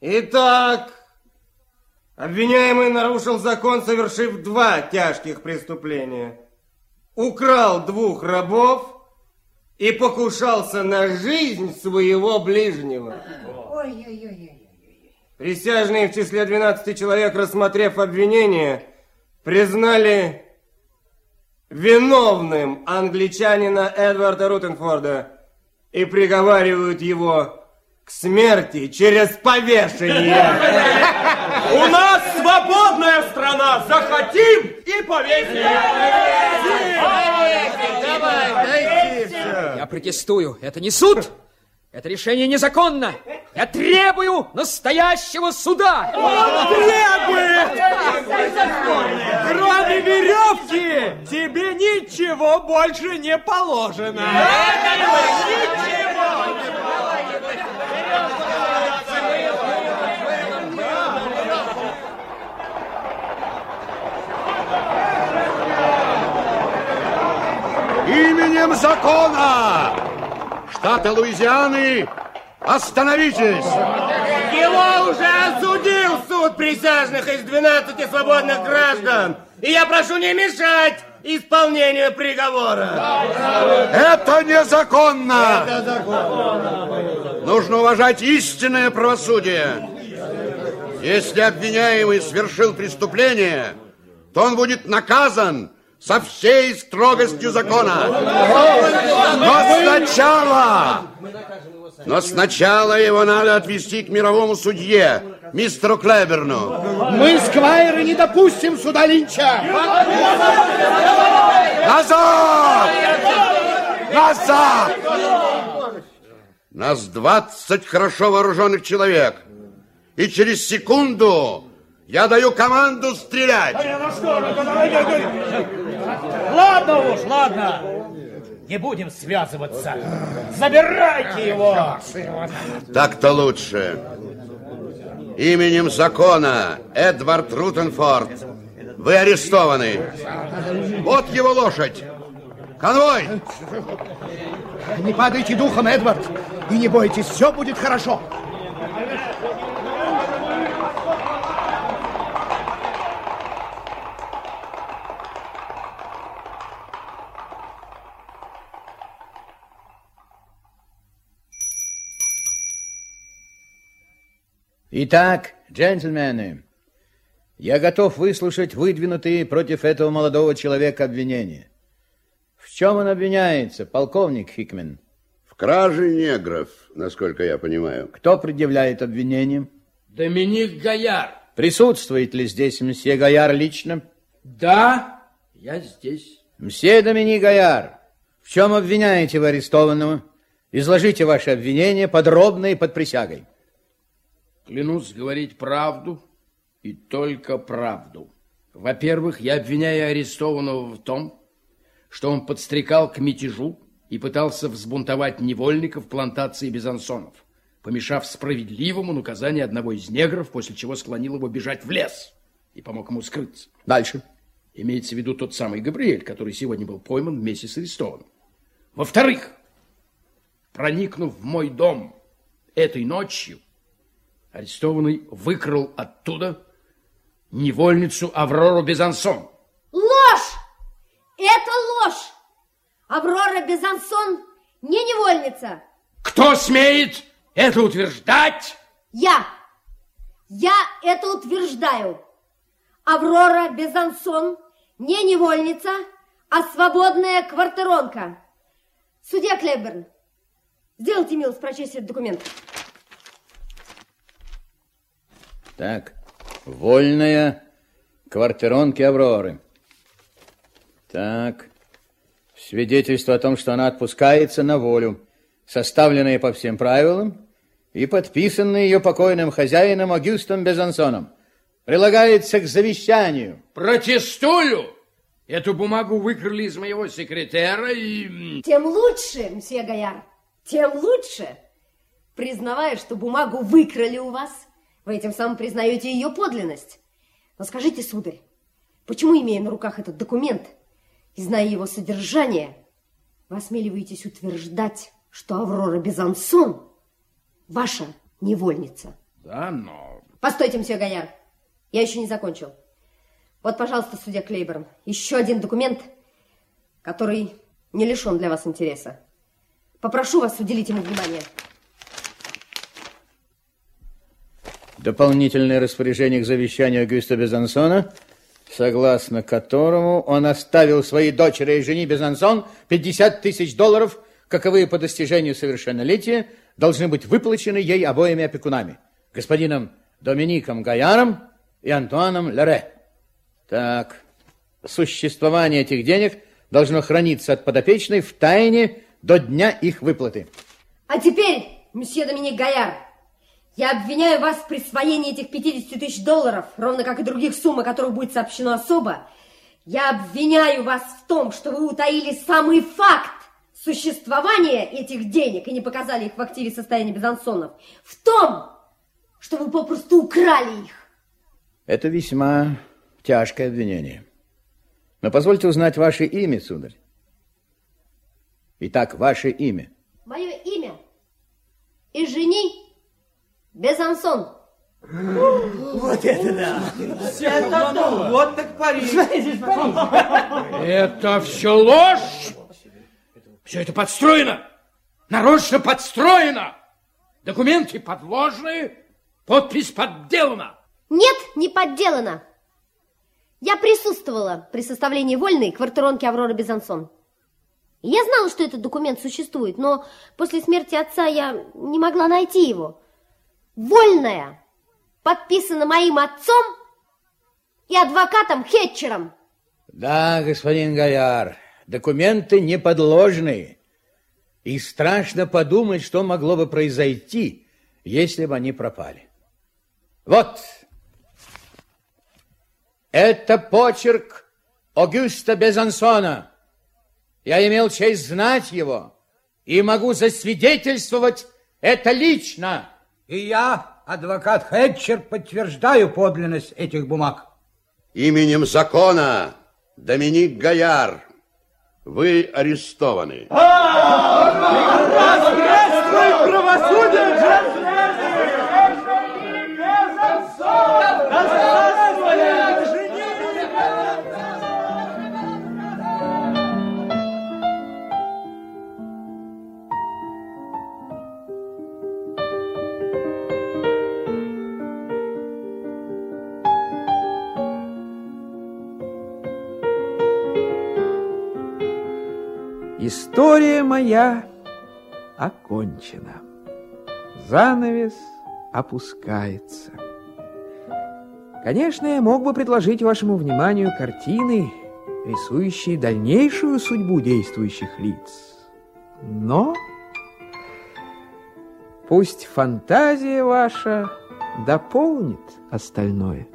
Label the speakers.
Speaker 1: Итак, обвиняемый нарушил закон, совершив два тяжких преступления. Украл двух рабов и покушался на жизнь своего ближнего.
Speaker 2: Ой-ой-ой.
Speaker 1: Присяжные в числе 12 человек, рассмотрев обвинение, признали виновным англичанина Эдварда Рутенфорда и приговаривают его к смерти через повешение.
Speaker 3: У нас свободная страна. Захотим и повесим.
Speaker 4: Я протестую. Это не суд. Это решение незаконно. Я требую настоящего суда.
Speaker 3: Требует! Кроме веревки тебе ничего больше не положено.
Speaker 5: Именем закона штата Луизианы остановитесь!
Speaker 1: Его уже осудил суд присяжных из 12 свободных граждан. И я прошу не мешать исполнению приговора.
Speaker 5: Это незаконно! Нужно уважать истинное правосудие. Если обвиняемый совершил преступление, то он будет наказан со всей строгостью закона. Но сначала... Но сначала его надо отвести к мировому судье, мистеру Клеберну.
Speaker 6: Мы, сквайры, не допустим суда Линча.
Speaker 5: Назад! Назад! Нас 20 хорошо вооруженных человек. И через секунду я даю команду стрелять.
Speaker 6: Ладно уж, ладно. Не будем связываться. Забирайте его.
Speaker 5: Так-то лучше. Именем закона Эдвард Рутенфорд. Вы арестованы. Вот его лошадь. Конвой!
Speaker 6: Не падайте духом, Эдвард. И не бойтесь, все будет хорошо.
Speaker 7: Итак, джентльмены, я готов выслушать выдвинутые против этого молодого человека обвинения. В чем он обвиняется, полковник Хикмен?
Speaker 5: В краже негров, насколько я понимаю.
Speaker 7: Кто предъявляет обвинение?
Speaker 8: Доминик Гояр.
Speaker 7: Присутствует ли здесь мсье Гояр лично?
Speaker 8: Да, я здесь.
Speaker 7: Мсье Доминик Гояр, в чем обвиняете вы арестованного? Изложите ваше обвинение подробно и под присягой.
Speaker 8: Клянусь говорить правду и только правду. Во-первых, я обвиняю арестованного в том, что он подстрекал к мятежу и пытался взбунтовать невольников плантации Безансонов, помешав справедливому наказанию одного из негров, после чего склонил его бежать в лес и помог ему скрыться.
Speaker 7: Дальше.
Speaker 8: Имеется в виду тот самый Габриэль, который сегодня был пойман вместе с арестованным. Во-вторых, проникнув в мой дом этой ночью, арестованный выкрал оттуда невольницу Аврору Безансон.
Speaker 2: Ложь! Это ложь! Аврора Безансон не невольница.
Speaker 8: Кто смеет это утверждать?
Speaker 2: Я. Я это утверждаю. Аврора Безансон не невольница, а свободная квартиронка. Судья Клеберн, сделайте милость прочесть этот документ.
Speaker 7: Так, вольная квартиронки Авроры. Так, свидетельство о том, что она отпускается на волю, составленное по всем правилам и подписанное ее покойным хозяином Агюстом Безансоном. Прилагается к завещанию.
Speaker 8: Протестую! Эту бумагу выкрали из моего секретера и...
Speaker 2: Тем лучше, мсье Гояр, тем лучше. Признавая, что бумагу выкрали у вас, вы этим самым признаете ее подлинность. Но скажите, сударь, почему, имея на руках этот документ и зная его содержание, вы осмеливаетесь утверждать, что Аврора Безансон ваша невольница?
Speaker 8: Да, но...
Speaker 2: Постойте, мсье Гояр. Я еще не закончил. Вот, пожалуйста, судья Клейборн, еще один документ, который не лишен для вас интереса. Попрошу вас уделить ему внимание.
Speaker 7: Дополнительное распоряжение к завещанию Агюста Безансона, согласно которому он оставил своей дочери и жене Безансон 50 тысяч долларов, каковые по достижению совершеннолетия должны быть выплачены ей обоими опекунами, господином Домиником Гаяром и Антуаном Лере. Так, существование этих денег должно храниться от подопечной в тайне до дня их выплаты.
Speaker 2: А теперь, месье Доминик Гаяр, я обвиняю вас в присвоении этих 50 тысяч долларов, ровно как и других сумм, о которых будет сообщено особо. Я обвиняю вас в том, что вы утаили самый факт существования этих денег и не показали их в активе состояния Безансонов. В том, что вы попросту украли их.
Speaker 7: Это весьма тяжкое обвинение. Но позвольте узнать ваше имя, сударь. Итак, ваше имя.
Speaker 2: Мое имя Ижени Безансон.
Speaker 3: Вот это да! Это вот так Париж!
Speaker 8: Это все ложь! Все это подстроено! Нарочно подстроено! Документы подложные, подпись подделана.
Speaker 2: Нет, не подделано. Я присутствовала при составлении вольной квартиронки Авроры Безансон. Я знала, что этот документ существует, но после смерти отца я не могла найти его. Вольная подписана моим отцом и адвокатом Хетчером.
Speaker 7: Да, господин Гояр, документы не подложные. И страшно подумать, что могло бы произойти, если бы они пропали. Вот, это почерк Огюста Безансона. Я имел честь знать его и могу засвидетельствовать это лично.
Speaker 6: И я, адвокат Хэтчер, подтверждаю подлинность этих бумаг.
Speaker 5: Именем закона Доминик Гояр, вы арестованы.
Speaker 3: Здравствуй, правосудие! История моя окончена. Занавес опускается. Конечно, я мог бы предложить вашему вниманию картины, рисующие дальнейшую судьбу действующих лиц. Но пусть фантазия ваша дополнит остальное.